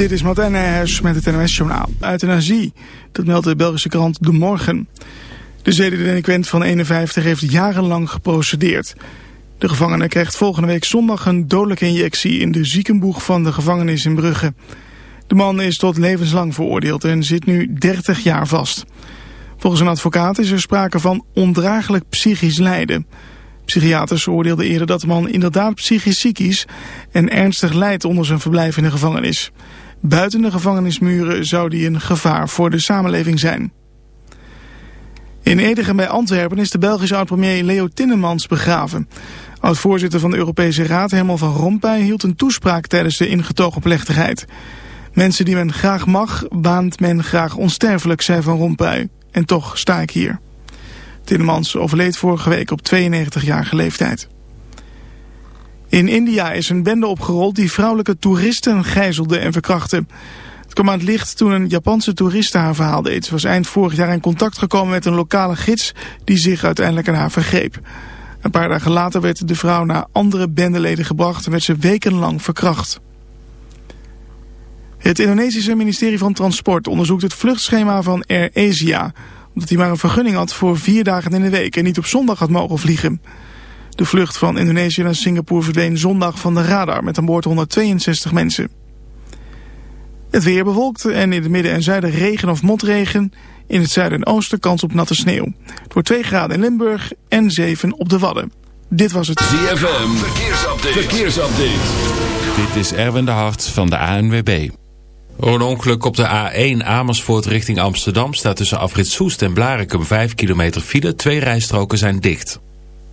Dit is Martijn Nijhuis met het NOS-journaal. Euthanasie, dat meldt de Belgische krant De Morgen. De zedendelinquent van 51 heeft jarenlang geprocedeerd. De gevangene krijgt volgende week zondag een dodelijke injectie in de ziekenboeg van de gevangenis in Brugge. De man is tot levenslang veroordeeld en zit nu 30 jaar vast. Volgens een advocaat is er sprake van ondraaglijk psychisch lijden. Psychiaters oordeelden eerder dat de man inderdaad psychisch ziek is en ernstig lijdt onder zijn verblijf in de gevangenis. Buiten de gevangenismuren zou die een gevaar voor de samenleving zijn. In Edegem bij Antwerpen is de Belgische oud-premier Leo Tinnemans begraven. Oud-voorzitter van de Europese Raad Herman van Rompuy hield een toespraak tijdens de ingetogen plechtigheid. Mensen die men graag mag, baant men graag onsterfelijk, zei Van Rompuy. En toch sta ik hier. Tinnemans overleed vorige week op 92-jarige leeftijd. In India is een bende opgerold die vrouwelijke toeristen gijzelde en verkrachtte. Het kwam aan het licht toen een Japanse toeriste haar verhaal deed. Ze was eind vorig jaar in contact gekomen met een lokale gids die zich uiteindelijk aan haar vergreep. Een paar dagen later werd de vrouw naar andere bendeleden gebracht en werd ze wekenlang verkracht. Het Indonesische ministerie van Transport onderzoekt het vluchtschema van Air Asia... omdat hij maar een vergunning had voor vier dagen in de week en niet op zondag had mogen vliegen. De vlucht van Indonesië naar Singapore verdween zondag van de radar met aan boord 162 mensen. Het weer bewolkt en in het midden en zuiden regen of motregen. In het zuiden en oosten kans op natte sneeuw. Het wordt 2 graden in Limburg en 7 op de Wadden. Dit was het ZFM Verkeersupdate. Verkeersupdate. Dit is Erwin de Hart van de ANWB. Door een ongeluk op de A1 Amersfoort richting Amsterdam staat tussen afrit Soest en Blarikum 5 kilometer file. Twee rijstroken zijn dicht.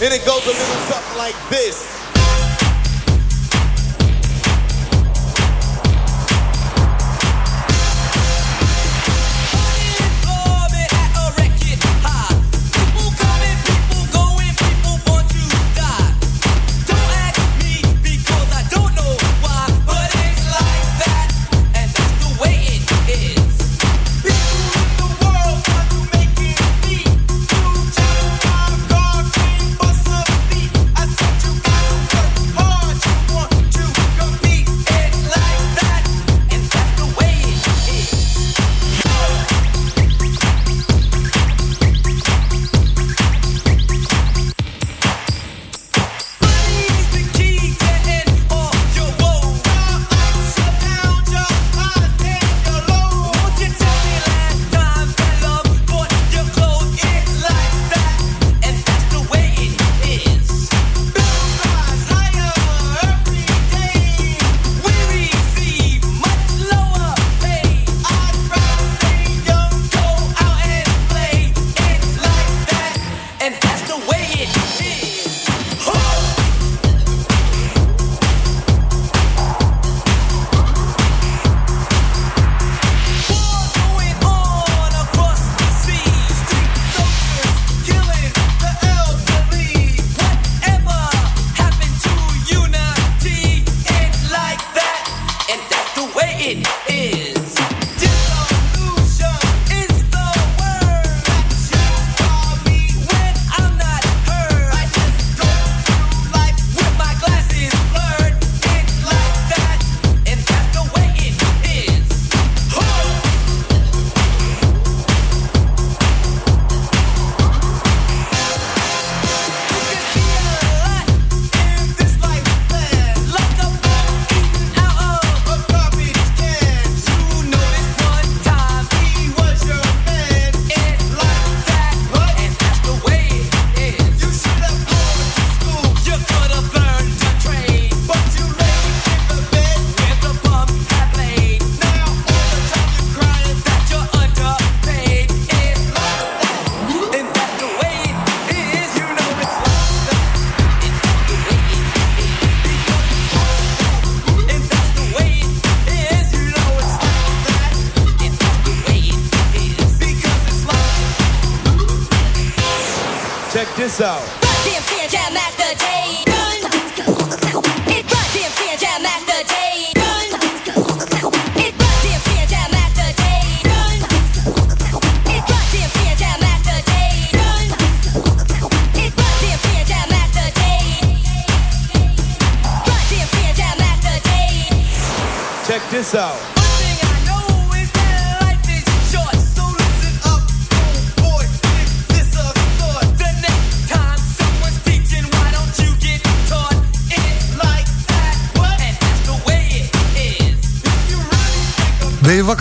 And it goes a little something like this.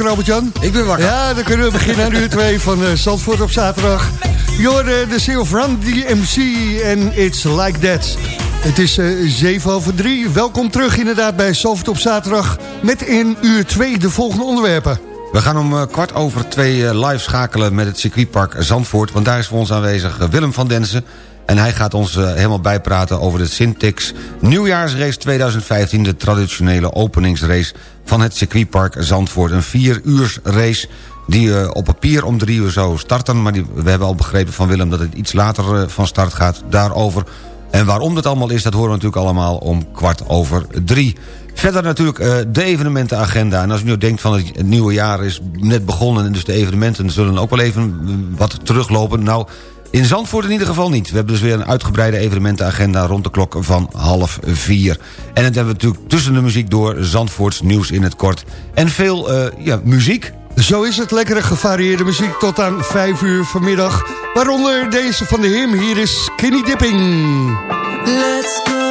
Robert-Jan? Ik ben wakker. Ja, dan kunnen we beginnen aan uur 2 van uh, Zandvoort op zaterdag. Je hoorde de single van DMC en It's Like That. Het is uh, 7 over 3. Welkom terug inderdaad bij Zandvoort op zaterdag... met in uur 2 de volgende onderwerpen. We gaan om uh, kwart over twee live schakelen met het circuitpark Zandvoort... want daar is voor ons aanwezig Willem van Densen... en hij gaat ons helemaal bijpraten over de Syntex Nieuwjaarsrace 2015... de traditionele openingsrace van het circuitpark Zandvoort. Een vier uurs race die op papier om drie uur zou starten... maar die, we hebben al begrepen van Willem dat het iets later van start gaat. Daarover en waarom dat allemaal is, dat horen we natuurlijk allemaal om kwart over drie. Verder natuurlijk de evenementenagenda. En als u nu denkt van het nieuwe jaar is net begonnen... en dus de evenementen zullen ook wel even wat teruglopen. Nou, in Zandvoort in ieder geval niet. We hebben dus weer een uitgebreide evenementenagenda rond de klok van half vier. En het hebben we natuurlijk tussen de muziek door Zandvoorts nieuws in het kort. En veel uh, ja, muziek. Zo is het, lekkere gevarieerde muziek tot aan 5 uur vanmiddag. Waaronder deze van de him, hier is Skinny Dipping. Let's go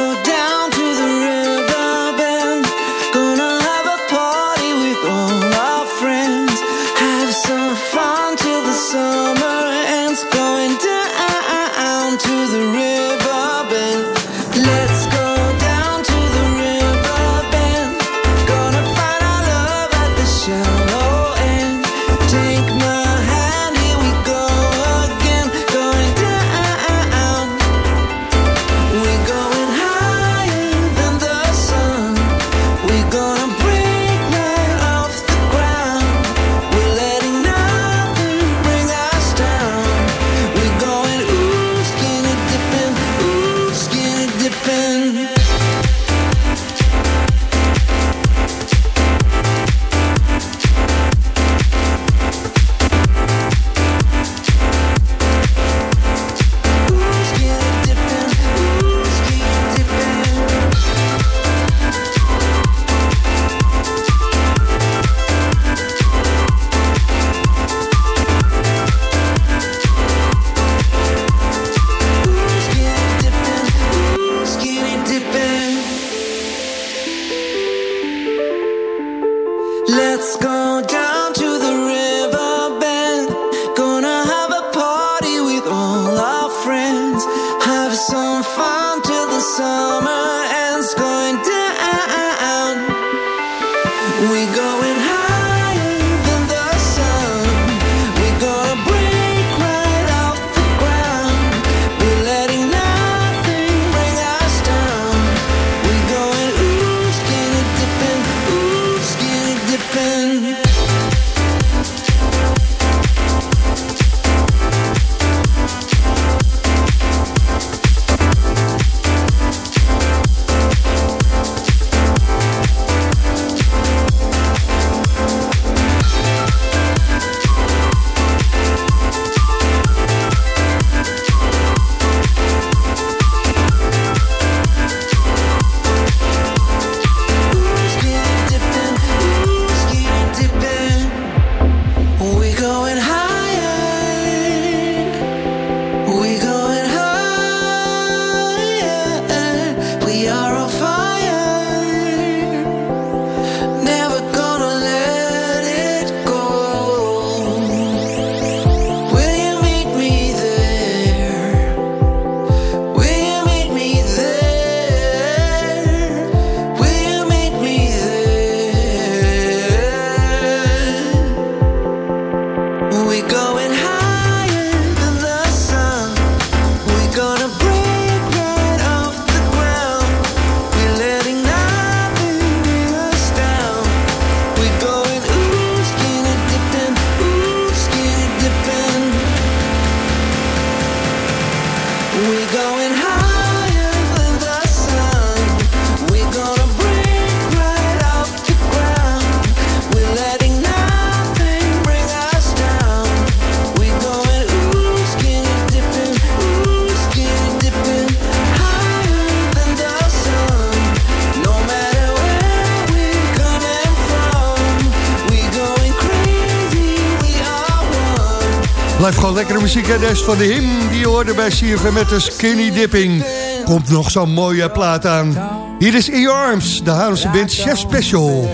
muziek. En van de him die hoorde bij CFM met de Skinny Dipping. Komt nog zo'n mooie plaat aan. Hier is In Your Arms, de Haarlemse band Chef Special.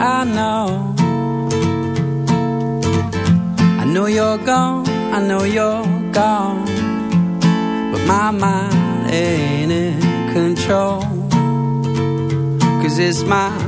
I know. I know you're gone, I know you're gone. But my mind ain't in control. Cause it's my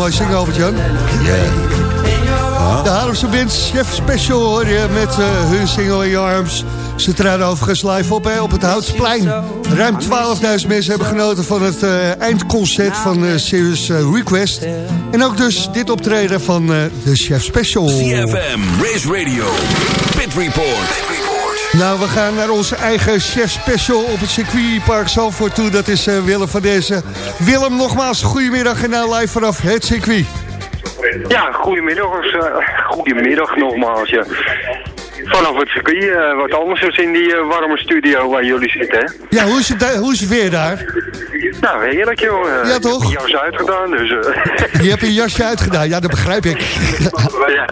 mooi zingen, Albert-Jan? De Haarlemse band Chef Special hoor je met eh, hun single In Your Arms. Ze traden overigens live op hè, op het Houtsplein. Ruim 12.000 mensen hebben genoten van het eh, eindconcert van eh Serious eh, Request. En ook dus dit optreden van eh, de Chef Special. CFM, Race Radio, Pit Report. Nou, we gaan naar onze eigen Chef Special op het circuitpark Zalvoort toe. Dat is eh, Willem van deze. Willem, nogmaals, goedemiddag en nou live vanaf het circuit. Ja, goedemiddag, uh, goedemiddag nogmaals. Ja. Vanaf het circuit, uh, wat anders is in die warme studio waar jullie zitten, hè? Ja, hoe is het, hoe is het weer daar? Nou, heerlijk, joh. Ja, toch? Ik heb jas uitgedaan, dus... Je hebt je jasje uitgedaan, ja, dat begrijp ik. ja.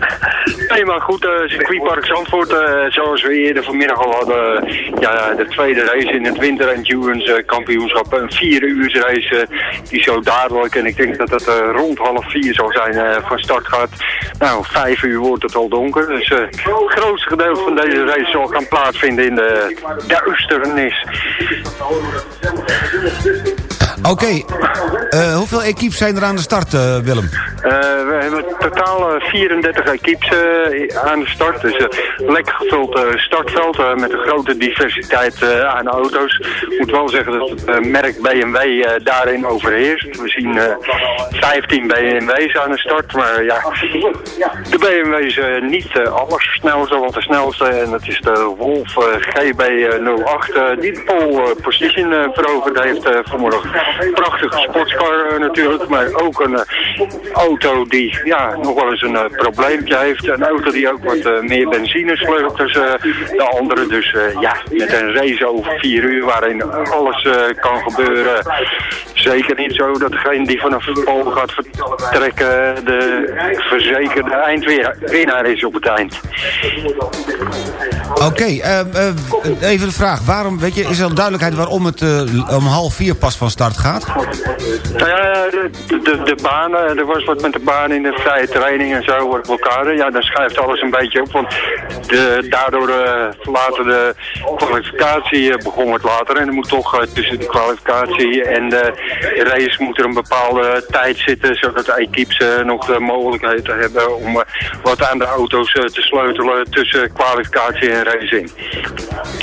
Nee, maar goed, eh circuitpark Zandvoort, eh, zoals we eerder vanmiddag al hadden, eh, ja, de tweede race in het Winter Endurance kampioenschap, een vier uur race, die zo dadelijk, en ik denk dat eh, rond half vier zal zijn, van start gaat. Nou, vijf uur wordt het al donker, dus het grootste gedeelte van deze race zal gaan plaatsvinden in de duisternis. Oké, eh, hoeveel equipes zijn er aan de start, eh, Willem? Eh, we hebben totaal eh, 34 equipes aan de start. Dus een lekker gevuld startveld met een grote diversiteit aan auto's. Ik moet wel zeggen dat het merk BMW daarin overheerst. We zien eh, 15 BMW's aan de start. Maar ja, de BMW's niet eh, allersnelste, want de snelste, en dat is de Wolf eh, GB08, eh, die de pole position veroverd heeft vanmorgen. Prachtige sportscar eh, natuurlijk, maar ook een eh, auto die ja, nog wel eens een eh, probleempje heeft. Een auto die ook wat meer benzine slurpt dan eh, de andere. Dus ja, met een race over vier uur waarin alles kan gebeuren. Zeker niet zo dat degene die vanaf Polen gaat vertrekken de verzekerde eindwinnaar is op het eind. Oké, even de vraag. Waarom, weet je, is er duidelijkheid waarom het om half vier pas van start gaat? Nou ja, de, de, de banen, er was wat met de baan in de vrije training en zo, wat blokkade. Ja, dan schuift alles een beetje op, want de, daardoor eh later de kwalificatie eh, begon wat later. En er moet toch eh, tussen de kwalificatie en de race moet er een bepaalde tijd zitten, zodat de equipes nog de mogelijkheid hebben om wat aan de auto's te sleutelen tussen kwalificatie en race in.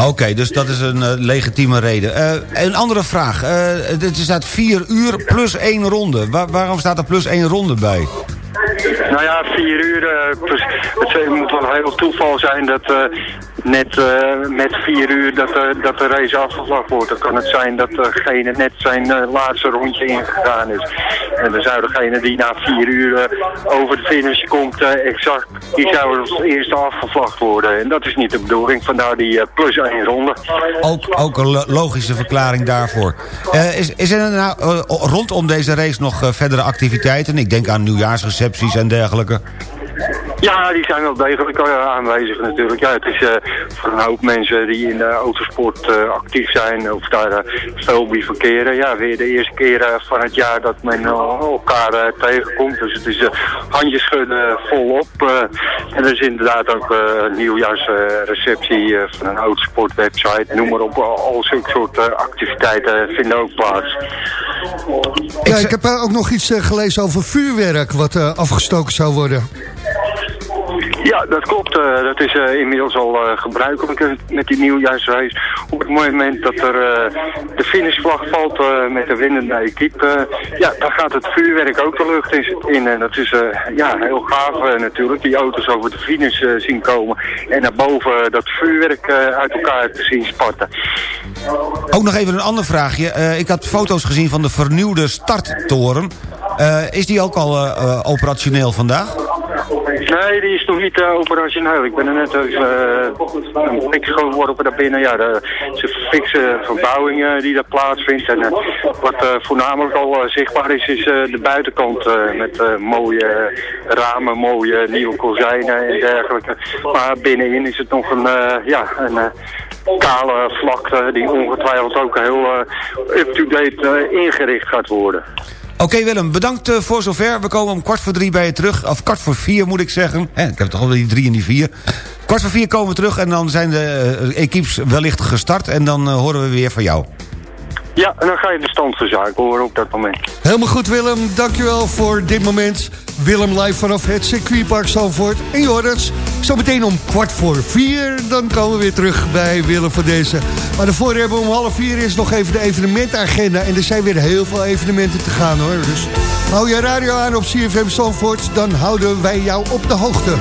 Oké, dus dat is een legitieme reden. Een andere vraag. Eh het staat vier uur plus één ronde. Waar- waarom staat er plus één ronde bij? Nou ja, vier uur. plus, het moet wel heel toeval zijn dat eh, net eh, met vier uur dat, dat de race afgevlakt wordt. Dan kan het zijn dat degene net zijn laatste rondje ingegaan is. En dan zou degene die na vier uur over de finish komt, exact, die zou als eerste afgevlakt worden. En dat is niet de bedoeling, vandaar die plus één ronde. Ook, ook een lo- logische verklaring daarvoor. Is, is er nou rondom deze race nog verdere activiteiten? Ik denk aan en dergelijke. Ja, die zijn wel degelijk eh, aanwezig natuurlijk. Ja, het is eh, voor een hoop mensen die in de autosport eh, actief zijn of daar eh, veel bij verkeren. Ja, weer de eerste keer van het jaar dat men elkaar tegenkomt. Dus het is eh, handjes schudden volop. en er is inderdaad ook eh nieuwjaarsreceptie van een autosportwebsite. Noem maar op, al, zulke soort activiteiten vinden ook plaats. Ja, ik heb eh, ook nog iets eh, gelezen over vuurwerk wat eh, afgestoken zou worden. Ja, dat klopt. eh, dat is eh, inmiddels al eh, gebruikelijk met die nieuwjaarsrace. Op het moment dat er de finishvlag valt met de winnende equipe, ja, dan gaat het vuurwerk ook de lucht in. en dat is ja, heel gaaf natuurlijk. Die auto's over de finish zien komen en daarboven dat vuurwerk uit elkaar te zien spatten. Ook nog even een ander vraagje. Ik had foto's gezien van de vernieuwde starttoren. Is die ook al operationeel vandaag? Nee, die is nog niet eh, operationeel. Ik ben er net even uh, een fix geworpen daar binnen. Ja, de, ze fixe verbouwing eh, die daar plaatsvindt. En eh, wat eh, voornamelijk al eh, zichtbaar is, is eh, de buitenkant eh, met eh, mooie ramen, mooie nieuwe kozijnen en dergelijke. Maar binnenin is het nog een, eh, ja, een eh, kale vlakte die ongetwijfeld ook heel eh, up-to-date eh, ingericht gaat worden. Oké Willem, bedankt eh, voor zover. We komen om kwart voor drie bij je terug. Of kwart voor vier moet ik zeggen. Hè, ik heb toch al die drie en die vier. Kwart voor vier komen we terug en dan zijn de eh, equipes wellicht gestart. En dan eh, horen we weer van jou. Ja, en dan ga je de stand van zaken horen op dat moment. Helemaal goed Willem, dankjewel voor dit moment. Willem live vanaf het circuitpark Zandvoort. En Jordans, zometeen om kwart voor vier. Dan komen we weer terug bij Willem van deze. Maar daarvoor hebben we om half vier is nog even de evenementagenda. En er zijn weer heel veel evenementen te gaan hoor. Dus hou je radio aan op CFM Zandvoort. Dan houden wij jou op de hoogte.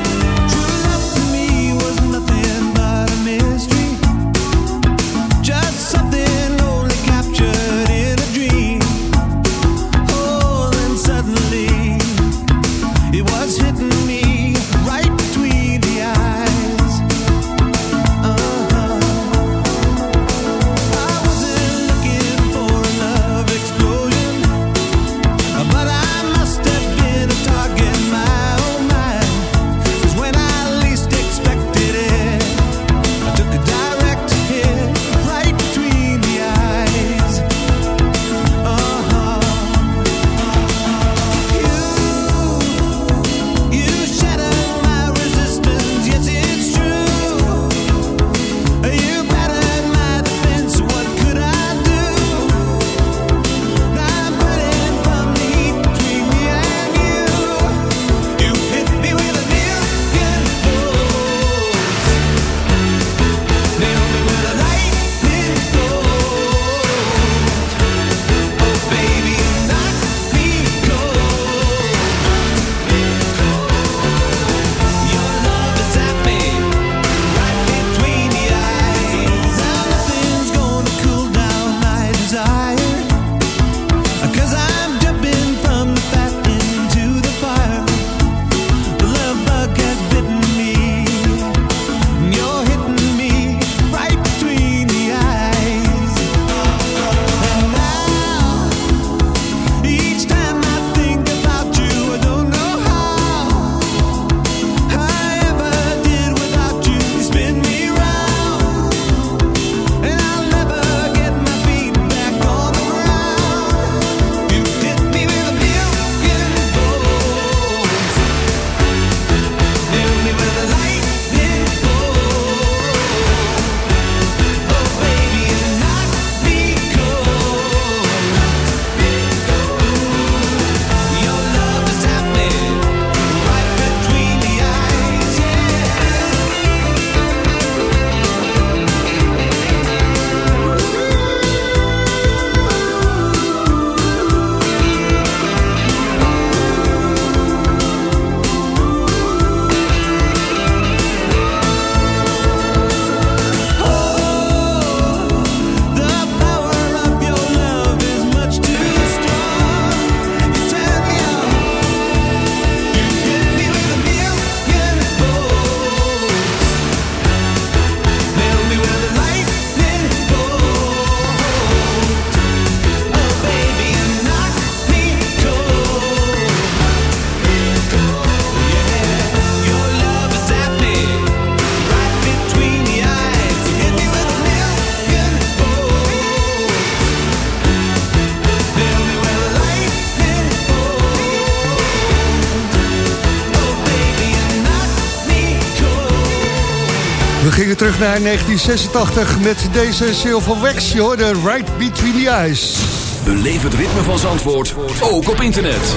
Naar 1986 met deze Silver Wax. Je hoorde Right Between the Eyes. Beleef het ritme van Zandvoort, ook op internet.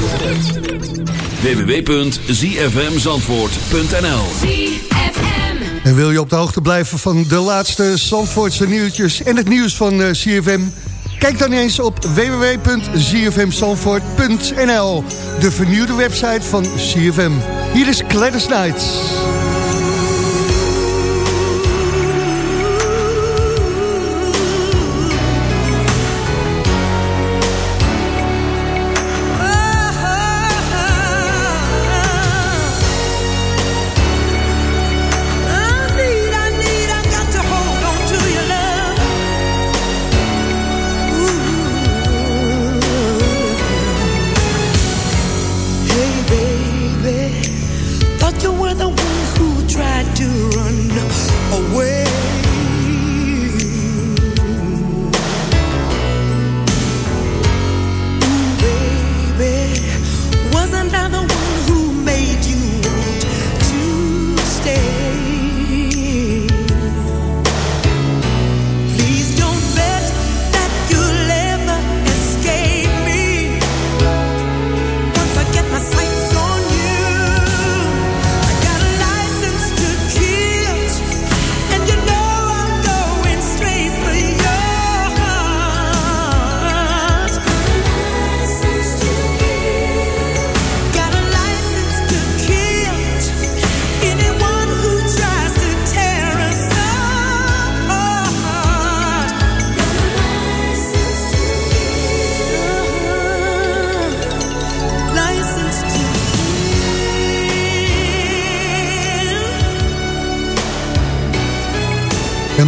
www.zfmzandvoort.nl En wil je op de hoogte blijven van de laatste Zandvoortse nieuwtjes en het nieuws van eh, CFM? Kijk dan eens op www.zfmzandvoort.nl De vernieuwde website van CFM. Hier is Gladys Knight.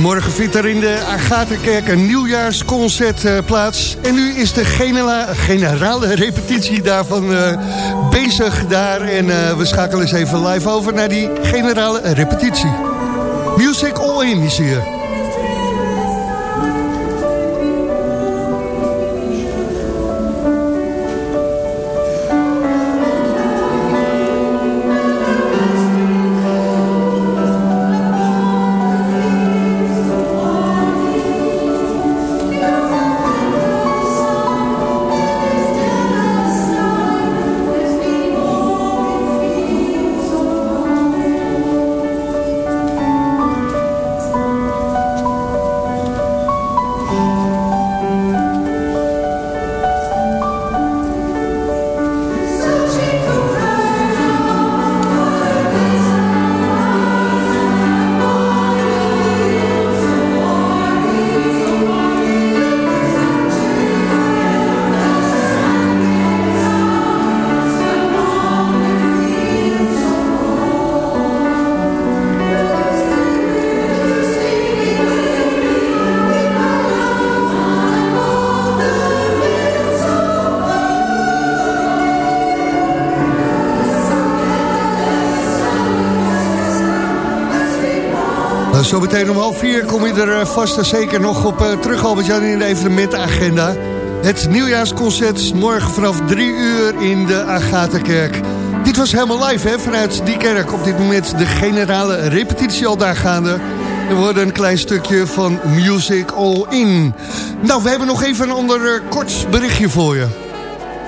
Morgen vindt er in de Agatha-kerk een nieuwjaarsconcert eh, plaats. En nu is de genera- generale repetitie daarvan eh, bezig daar. En eh, we schakelen eens even live over naar die generale repetitie. Music All In is hier. Zometeen om half vier kom je er eh, vast en zeker nog op eh, terug, Albert-Jan, in de evenementenagenda. Het nieuwjaarsconcert morgen vanaf drie uur in de Agatha-kerk. Dit was helemaal live hè, vanuit die kerk. Op dit moment de generale repetitie al daar gaande. Er wordt een klein stukje van Music All In. Nou, we hebben nog even een ander eh, kort berichtje voor je.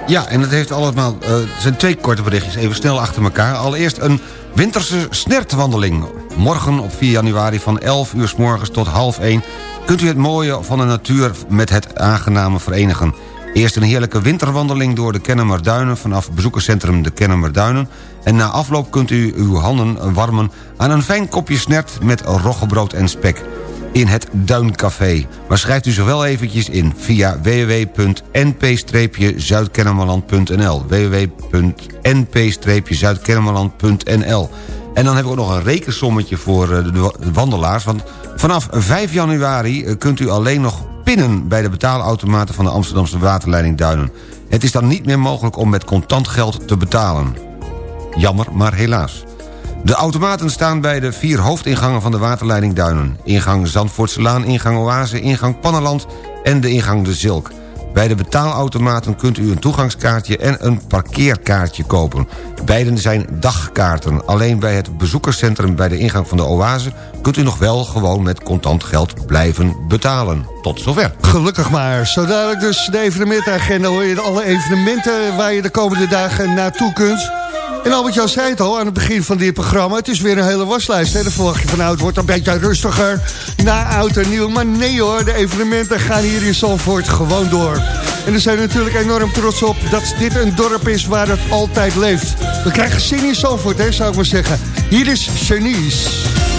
Ja, en het heeft allemaal, het zijn twee korte berichtjes, even snel achter elkaar. Allereerst een winterse snertwandeling. Morgen op 4 januari van 11 uur s morgens tot half 1... kunt u het mooie van de natuur met het aangename verenigen. Eerst een heerlijke winterwandeling door de Kennemerduinen... vanaf bezoekerscentrum de Kennemerduinen... en na afloop kunt u uw handen warmen aan een fijn kopje snert... met roggebrood en spek in het Duincafé. Maar schrijft u zowel eventjes in via www.np-zuidkennemerland.nl www.np-zuidkennemerland.nl En dan hebben we ook nog een rekensommetje voor eh, de wandelaars... want vanaf 5 januari eh, kunt u alleen nog pinnen... bij de betaalautomaten van de Amsterdamse waterleiding Duinen. Het is dan niet meer mogelijk om met contant geld te betalen. Jammer, maar helaas. De automaten staan bij de vier hoofdingangen van de waterleiding Duinen. Ingang Zandvoortselaan, ingang Oase, ingang Pannenland en de ingang De Zilk. Bij de betaalautomaten kunt u een toegangskaartje en een parkeerkaartje kopen. Beiden zijn dagkaarten. Alleen bij het bezoekerscentrum bij de ingang van de oase... kunt u nog wel gewoon met contant geld blijven betalen. Tot zover. Gelukkig maar. Zo dadelijk dus de evenementagenda hoor je alle evenementen waar je de komende dagen naartoe kunt. En Albert-Jan zei het al aan het begin van dit programma. Het is weer een hele waslijst. Hè? Dan verwacht je van nou, wordt een beetje rustiger na oud en nieuw. Maar nee hoor, de evenementen gaan hier in Zandvoort gewoon door. En we zijn natuurlijk enorm trots op dat dit een dorp is waar het altijd leeft. We krijgen zin in Zandvoort, hè, zou ik maar zeggen. Hier is Janice.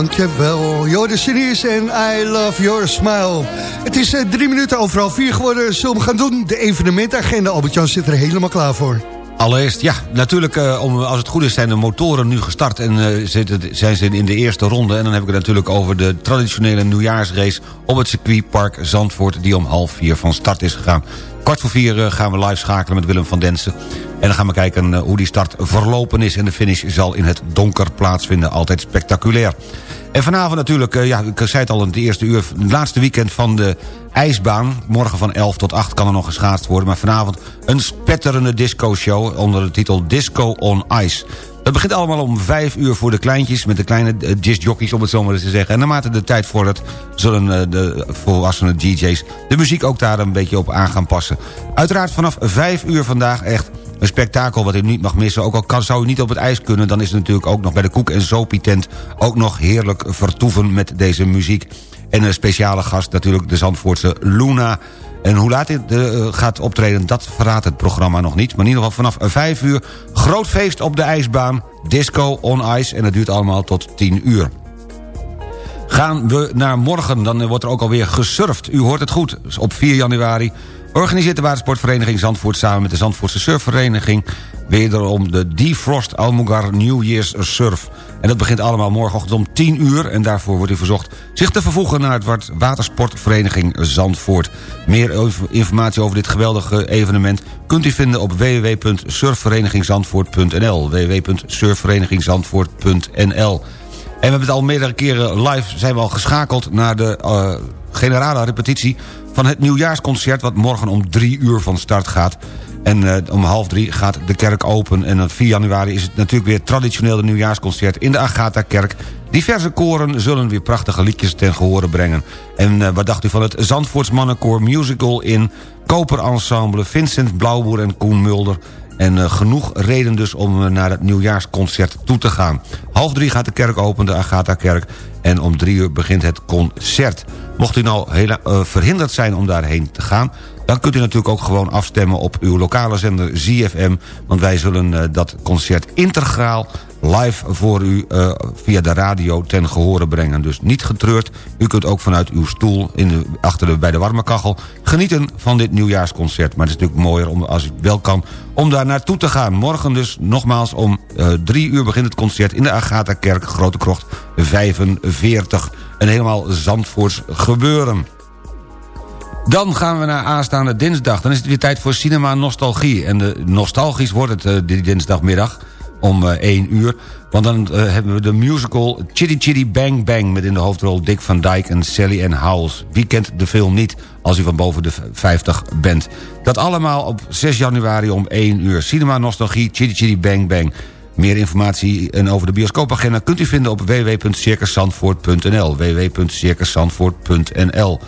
Dankjewel. Jorde Sirius en I love your smile. Het is eh, drie minuten overal vier geworden. Zullen we gaan doen? De evenementagenda. Albert-Jan zit er helemaal klaar voor. Allereerst, ja, natuurlijk, eh, om, als het goed is zijn de motoren nu gestart... en eh, zitten- zijn ze in de eerste ronde. En dan heb ik het natuurlijk over de traditionele nieuwjaarsrace... op het circuitpark Zandvoort, die om half vier van start is gegaan. Kwart voor vier gaan we live schakelen met Willem van Densen. En dan gaan we kijken hoe die start verlopen is. En de finish zal in het donker plaatsvinden, altijd spectaculair. En vanavond natuurlijk, eh, ja, ik zei het al in het eerste uur... het laatste weekend van de ijsbaan. Morgen van 11 tot 8 kan er nog geschaatst worden. Maar vanavond een spetterende disco-show onder de titel Disco on Ice. Dat begint allemaal om 5 uur voor de kleintjes... met de kleine uh, discjockeys, om het zo maar eens te zeggen. En naarmate de tijd vordert... zullen eh, de volwassene DJ's de muziek ook daar een beetje op aan gaan passen. Uiteraard vanaf 5 uur vandaag echt een spektakel wat u niet mag missen. Ook al kan, zou u niet op het ijs kunnen... dan is het natuurlijk ook nog bij de Koek en Zopie tent... ook nog heerlijk vertoeven met deze muziek. En een speciale gast natuurlijk de Zandvoortse Luna... En hoe laat dit uh, gaat optreden, dat verraadt het programma nog niet. Maar in ieder geval vanaf 5 uur, groot feest op de ijsbaan. Disco on ice en dat duurt allemaal tot 10 uur. Gaan we naar morgen, dan wordt er ook alweer gesurfd. U hoort het goed, op 4 januari organiseert de watersportvereniging Zandvoort... samen met de Zandvoortse surfvereniging... wederom de Defrost Almugar New Year's Surf. En dat begint allemaal morgenochtend om 10 uur... en daarvoor wordt u verzocht zich te vervoegen naar het watersportvereniging Zandvoort. Meer informatie over dit geweldige evenement... kunt u vinden op www.surfverenigingzandvoort.nl www.surfverenigingzandvoort.nl en we hebben het al meerdere keren live zijn we al geschakeld... naar de uh, generale repetitie van het nieuwjaarsconcert... wat morgen om drie uur van start gaat. En uh, om half drie gaat de kerk open. En op 4 januari is het natuurlijk weer traditioneel de nieuwjaarsconcert... in de Agatha-kerk. Diverse koren zullen weer prachtige liedjes ten gehore brengen. En uh, wat dacht u van het Zandvoorts Mannenkoor Musical in... Koper Ensemble, Vincent Blauwboer en Koen Mulder... En uh, genoeg reden dus om uh, naar het nieuwjaarsconcert toe te gaan. Half drie gaat de kerk open, de Agatha-kerk. En om drie uur begint het concert. Mocht u nou heel, uh, verhinderd zijn om daarheen te gaan... dan kunt u natuurlijk ook gewoon afstemmen op uw lokale zender ZFM. Want wij zullen dat concert integraal live voor u uh, via de radio ten gehore brengen. Dus niet getreurd, u kunt ook vanuit uw stoel in de, achter de, bij de warme kachel... genieten van dit nieuwjaarsconcert. Maar het is natuurlijk mooier, om, als u wel kan, om daar naartoe te gaan. Morgen dus nogmaals om uh, drie uur begint het concert... in de Agatha-kerk, Grote Krocht 45. Een helemaal Zandvoorts gebeuren. Dan gaan we naar aanstaande dinsdag. Dan is het weer tijd voor Cinema Nostalgie. En de, nostalgisch wordt het uh, die dinsdagmiddag om uh, 1 uur. Want dan uh, hebben we de musical Chitty Chitty Bang Bang... met in de hoofdrol Dick van Dyke en Sally Ann Howells. Wie kent de film niet als u van boven de 50 bent? Dat allemaal op 6 januari om 1 uur. Cinema Nostalgie, Chitty Chitty Bang Bang. Meer informatie en over de bioscoopagenda kunt u vinden op www.circusandvoort.nl www.circusandvoort.nl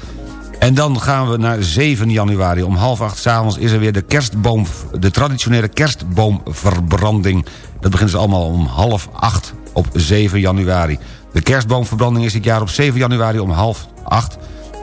en dan gaan we naar 7 januari. Om half acht s'avonds is er weer de kerstboom... de traditionele kerstboomverbranding. Dat begint dus allemaal om half acht op 7 januari. De kerstboomverbranding is dit jaar op 7 januari om half acht...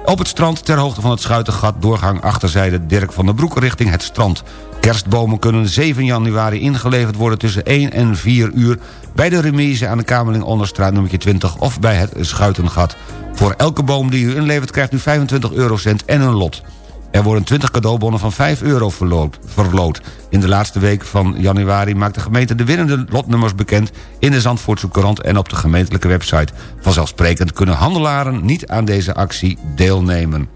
op het strand ter hoogte van het Schuitengat... doorgang achterzijde Dirk van der Broek richting het strand. Kerstbomen kunnen 7 januari ingeleverd worden tussen 1 en 4 uur... bij de remise aan de Kamerling Onderstraat nummer 20 of bij het Schuitengat. Voor elke boom die u inlevert krijgt u 25 eurocent en een lot. Er worden 20 cadeaubonnen van 5 euro verloot. In de laatste week van januari maakt de gemeente de winnende lotnummers bekend... in de Zandvoortse Courant en op de gemeentelijke website. Vanzelfsprekend kunnen handelaren niet aan deze actie deelnemen.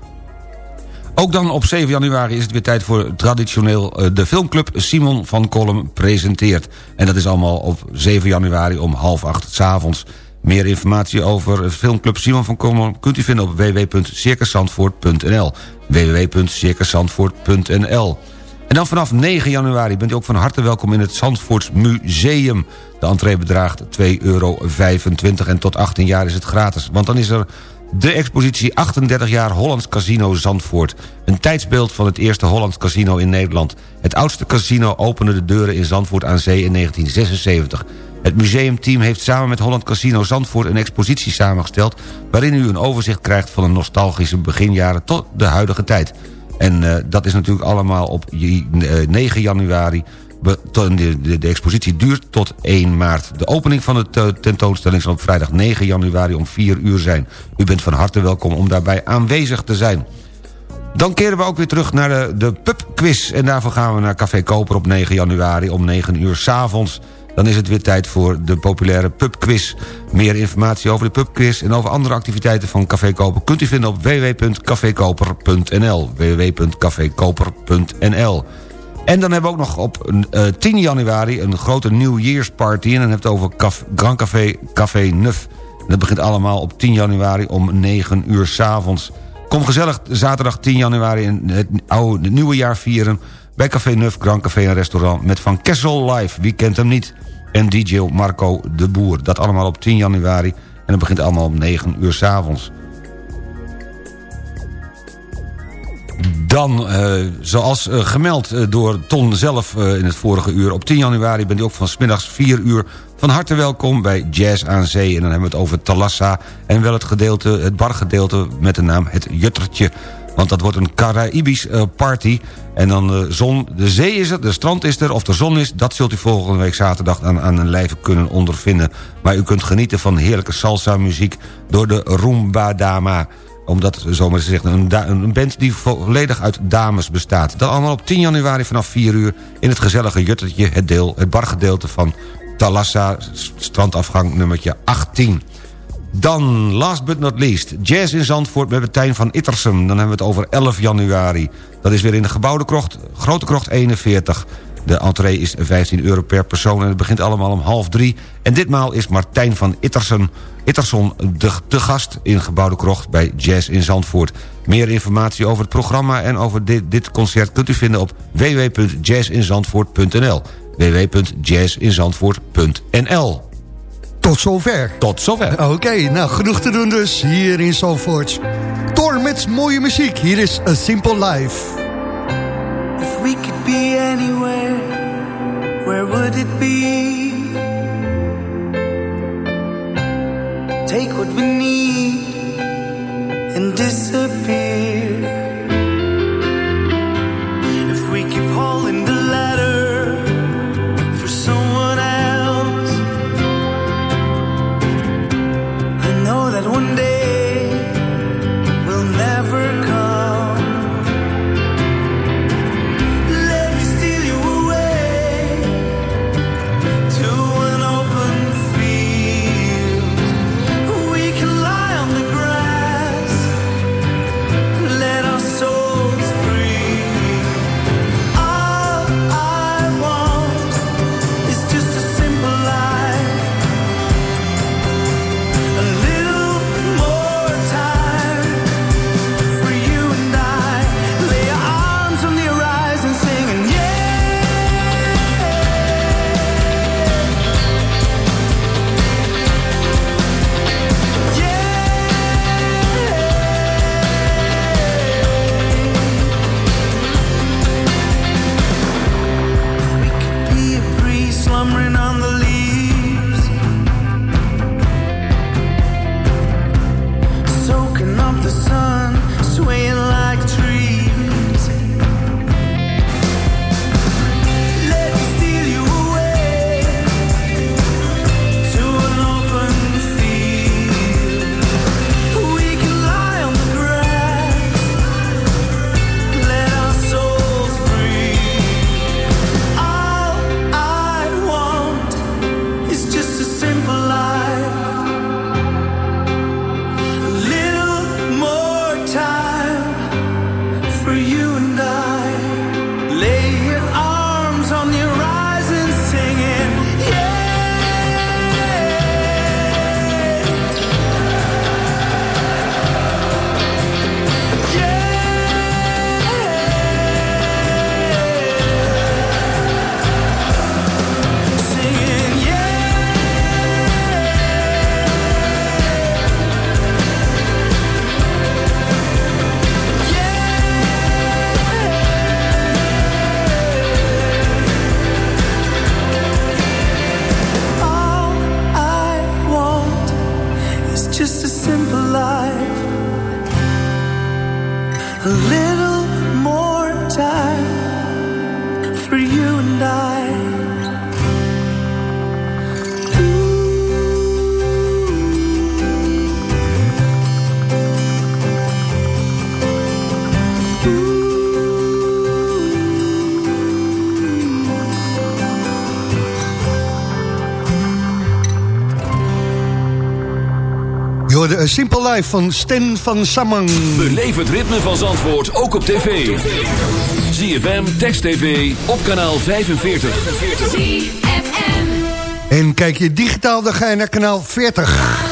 Ook dan op 7 januari is het weer tijd voor traditioneel uh, de filmclub Simon van Kolm presenteert. En dat is allemaal op 7 januari om half acht s avonds. Meer informatie over filmclub Simon van Kolm kunt u vinden op www.circusandvoort.nl www.circusandvoort.nl En dan vanaf 9 januari bent u ook van harte welkom in het Zandvoorts Museum. De entree bedraagt 2,25 euro en tot 18 jaar is het gratis. Want dan is er de expositie 38 jaar Hollands Casino Zandvoort. Een tijdsbeeld van het eerste Hollands Casino in Nederland. Het oudste casino opende de deuren in Zandvoort aan zee in 1976. Het museumteam heeft samen met Holland Casino Zandvoort een expositie samengesteld... waarin u een overzicht krijgt van de nostalgische beginjaren tot de huidige tijd. En uh, dat is natuurlijk allemaal op 9 januari de, expositie duurt tot 1 maart. De opening van de tentoonstelling zal op vrijdag 9 januari om 4 uur zijn. U bent van harte welkom om daarbij aanwezig te zijn. Dan keren we ook weer terug naar de, de pubquiz. En daarvoor gaan we naar Café Koper op 9 januari om 9 uur s'avonds. Dan is het weer tijd voor de populaire pubquiz. Meer informatie over de pubquiz en over andere activiteiten van Café Koper... kunt u vinden op www.cafekoper.nl www.cafekoper.nl en dan hebben we ook nog op uh, 10 januari een grote New Year's party... en dan hebben we het over Grand Café Café Neuf. En dat begint allemaal op 10 januari om 9 uur s'avonds. Kom gezellig zaterdag 10 januari in het, oude, het nieuwe jaar vieren... bij Café Neuf, Grand Café en Restaurant... met Van Kessel Live, wie kent hem niet? En DJ Marco de Boer. Dat allemaal op 10 januari en dat begint allemaal om 9 uur s'avonds. Dan, eh, zoals eh, gemeld eh, door Ton zelf in het vorige uur... op 10 januari bent u ook van smiddags 4 uur van harte welkom bij Jazz aan Zee. En dan hebben we het over Talassa en wel het, gedeelte, het bargedeelte met de naam Het Juttertje. Want dat wordt een Caraïbisch party. En dan de zon, de zee is er, de strand is er, of de zon is... dat zult u volgende week zaterdag aan, aan een lijve kunnen ondervinden. Maar u kunt genieten van heerlijke salsa-muziek door de Rumba Dama omdat, zomaar te zeggen, een, een band die volledig uit dames bestaat. Dat allemaal op 10 januari vanaf 4 uur... in het gezellige Juttertje, het, deel, het bargedeelte van Talassa... strandafgang nummertje 18. Dan, last but not least, jazz in Zandvoort met Martijn van Ittersum. Dan hebben we het over 11 januari. Dat is weer in de gebouwde krocht, Grote Krocht 41. De entree is 15 euro per persoon en het begint allemaal om half drie. En ditmaal is Martijn van Ittersen, Itterson de, gast in gebouwde krocht bij Jazz in Zandvoort. Meer informatie over het programma en over dit, dit concert kunt u vinden op www.jazzinzandvoort.nl www.jazzinzandvoort.nl Tot zover. Tot zover. Oké, nou genoeg te doen dus hier in Zandvoort. Door met mooie muziek. Hier is A Simple Life. We could be anywhere, where would it be? Take what we need and disappear. A Simple Life van Sten van Samang. Beleef het ritme van Zandvoort ook op tv. ZFM, Text TV, op kanaal 45. En kijk je digitaal, dan ga je naar kanaal 40.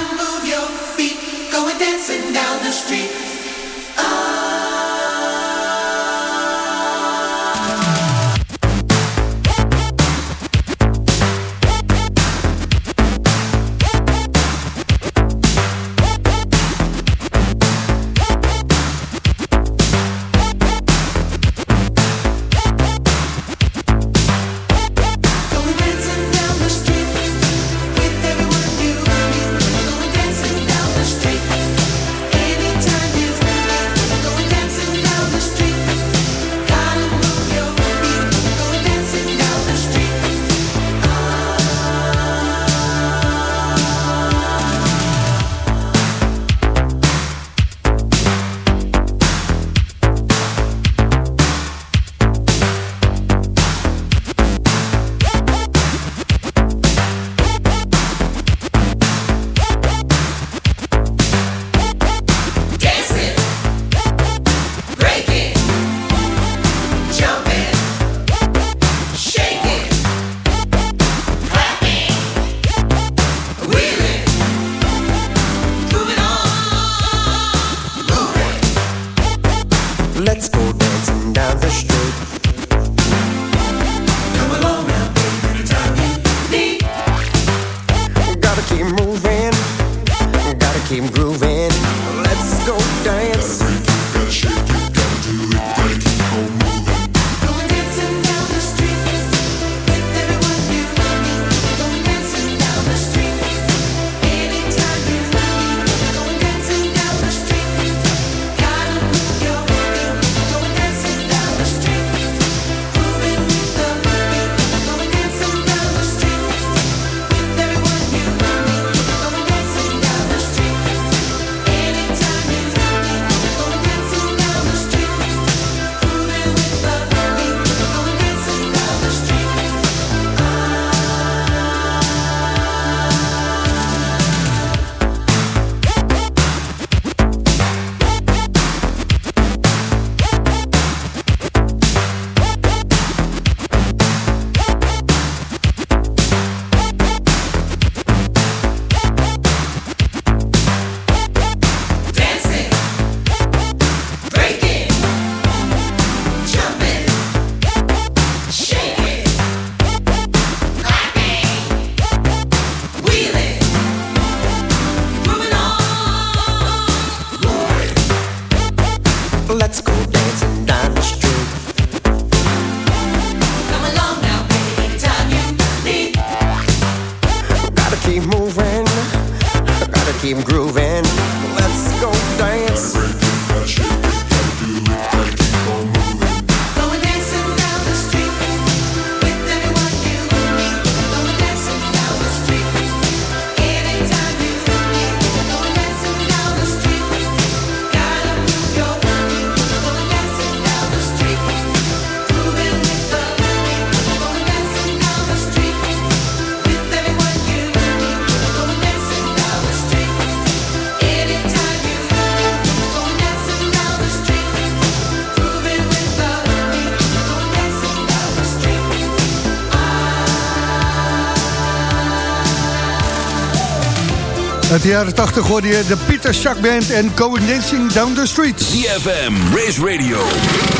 Uit de jaren 80 hoorde je de Peter Schack Band en Going Dancing Down the Streets. CFM, Race Radio,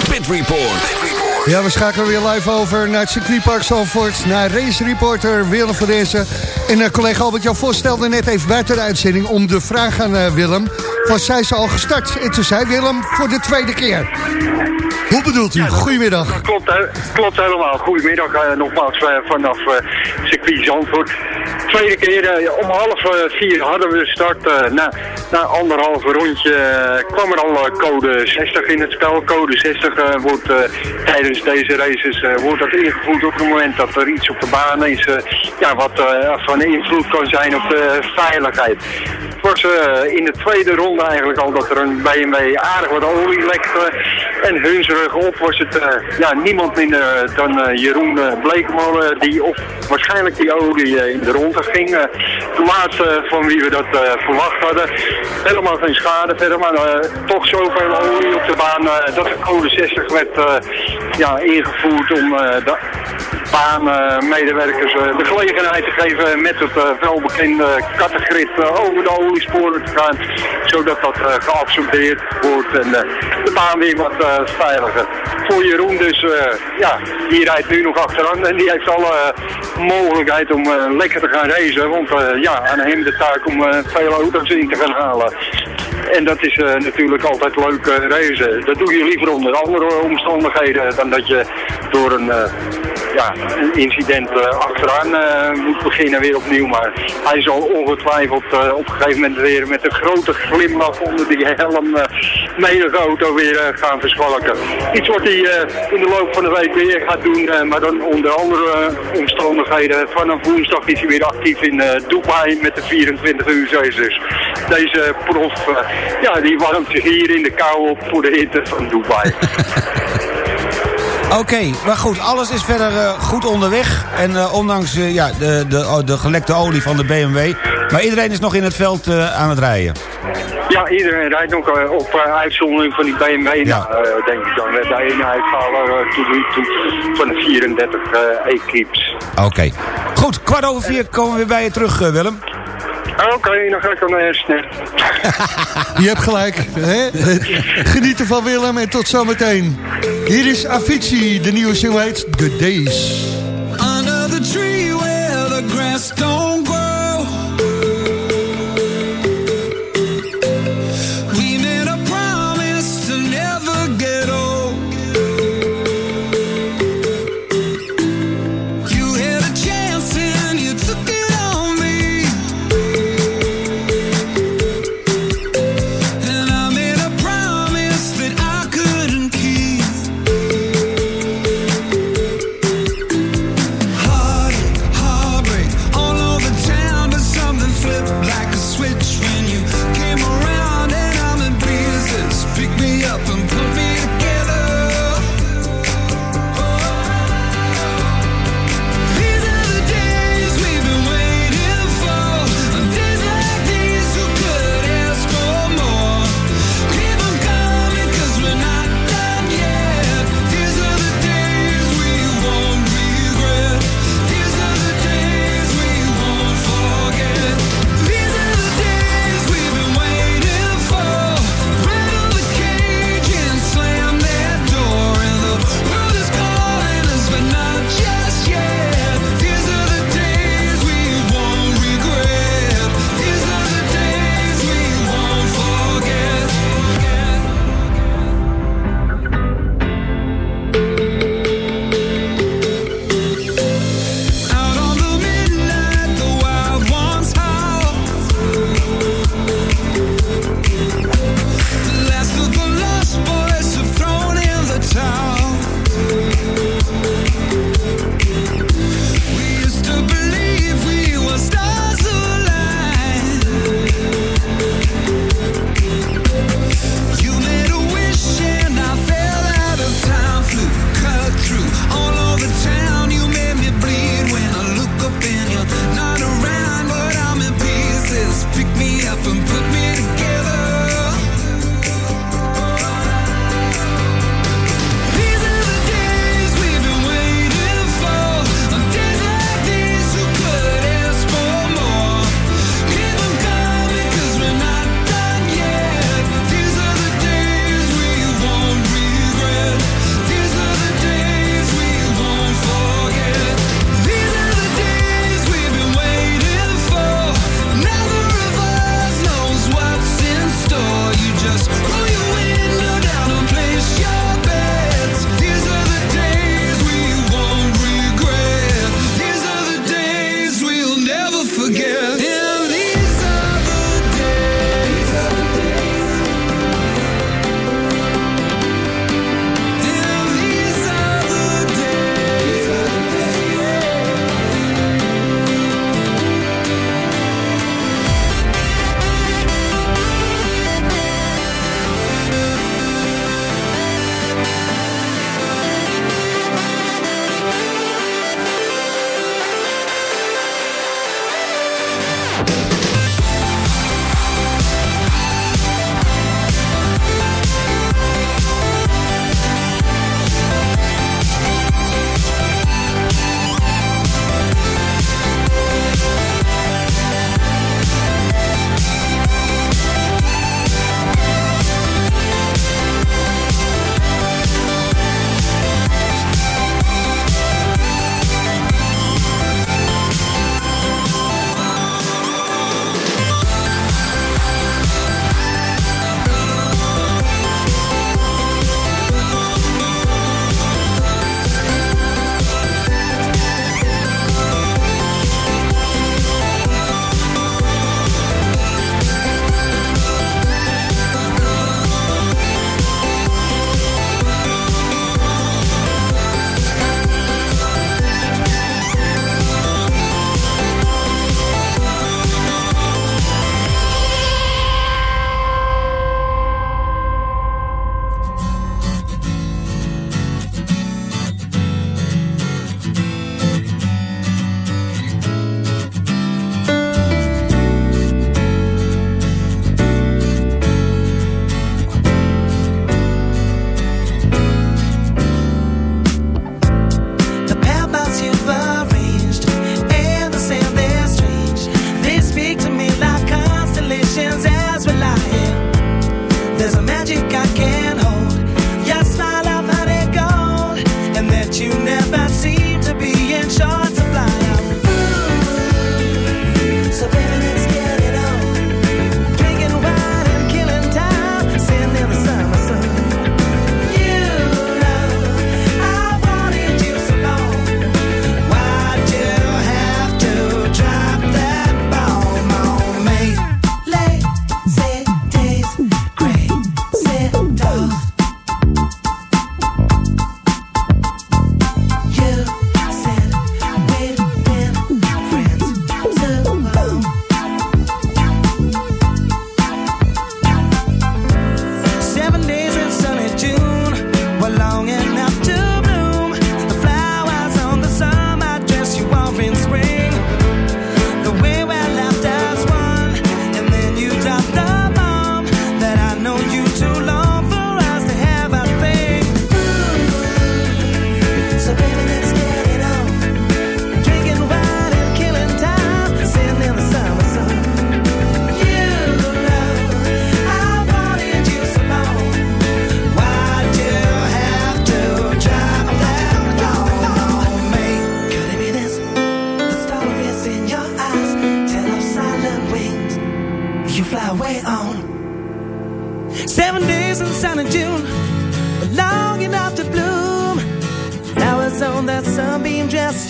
Pit Report. Ja, we schakelen weer live over naar het circuitpark Zalvoort... naar race reporter Willem van Dezen. En eh, collega Albert-Jan Vos stelde net even buiten de uitzending... om de vraag aan eh, Willem, van zij ze al gestart? En toen zei Willem, voor de tweede keer. Hoe bedoelt u? Goedemiddag. Klopt, hè? klopt helemaal. Goedemiddag eh, nogmaals vanaf uh, circuit Zandvoort. Tweede keer eh, om half eh, vier hadden we start. eh, na, na anderhalf rondje kwam er al code 60 in het spel. Code 60 eh, wordt tijdens deze races wordt dat ingevoerd op het moment dat er iets op de baan is ja, wat van invloed kan zijn op de veiligheid. Was eh, in de tweede ronde eigenlijk al dat er een BMW aardig wat olie lekte. En hunzerig op was het eh, ja, niemand minder dan eh, Jeroen uh, Blekemolen die op waarschijnlijk die olie in de ronde ging. De laatste van wie we dat verwacht hadden. Helemaal geen schade verder, maar toch zoveel olie op de baan dat de code 60 werd ja, ingevoerd om de baanmedewerkers eh, de gelegenheid te geven met het eh, welbekende kattegrid eh, over de oliesporen te gaan. Zodat dat eh, geabsorbeerd wordt en eh, de baan weer wat eh, veiliger. Voor Jeroen dus, eh, ja, die rijdt nu nog achteraan en die heeft alle eh, mogelijkheid om eh, lekker te gaan racen. Want eh, ja, aan hem de taak om eh, veel auto's in te gaan halen. En dat is eh, natuurlijk altijd leuk eh, racen. Dat doe je liever onder andere omstandigheden dan dat je door een, eh, ja, incident eh, achteraan eh, moet beginnen weer opnieuw. Maar hij zal ongetwijfeld eh, op een gegeven moment weer met een grote glimlach onder die helm uh, auto weer gaan verzwalken. Iets wat hij in de loop van de week weer gaat doen, maar dan onder andere omstandigheden. Vanaf woensdag is hij weer actief in Dubai met de 24 uur races. Deze prof, ja, die warmt zich hier in de kou op voor de hitte van Dubai. Oké, maar goed, alles is verder eh, goed onderweg. En eh, ondanks eh, ja, de, de, de gelekte olie van de BMW. Maar iedereen is nog in het veld aan het rijden. Ja, iedereen rijdt nog op uitzondering van die BMW. Ja. Nou, denk ik dan. De ene uitvaller tot nu toe van de 34 eh equips. Oké. Goed, kwart over vier komen we weer bij je terug, Willem. Oké, dan ga ik dan naar snel. Je hebt gelijk. Hè? Genieten van Willem en tot zometeen. Hier is Avicii, de nieuwe single heet The Days. Under the tree where the grass don't grow.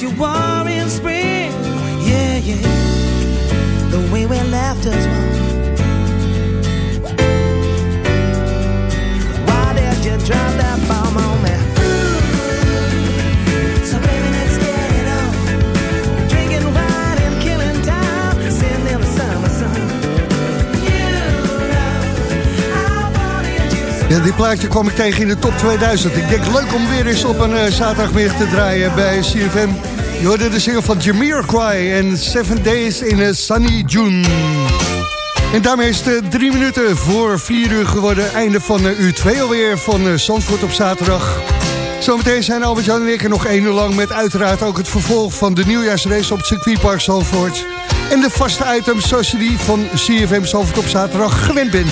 You in spring. Yeah, yeah. The way we laughed as one. Ja, dit plaatje kwam ik tegen in de top 2000. Ik denk leuk om weer eens op een eh, zaterdagmiddag te draaien bij CFM. Je hoorde de single van Jamiroquai en Seven Days in a Sunny June. En daarmee is het eh, drie minuten voor vier uur geworden. Einde van uh, uur 2 alweer van uh, Zandvoort op zaterdag. Zometeen zijn Albert-Jan en ik er nog één uur lang... met uiteraard ook het vervolg van de nieuwjaarsrace op het circuitpark Zandvoort. En de vaste items zoals je die van CFM Zandvoort op zaterdag gewend bent.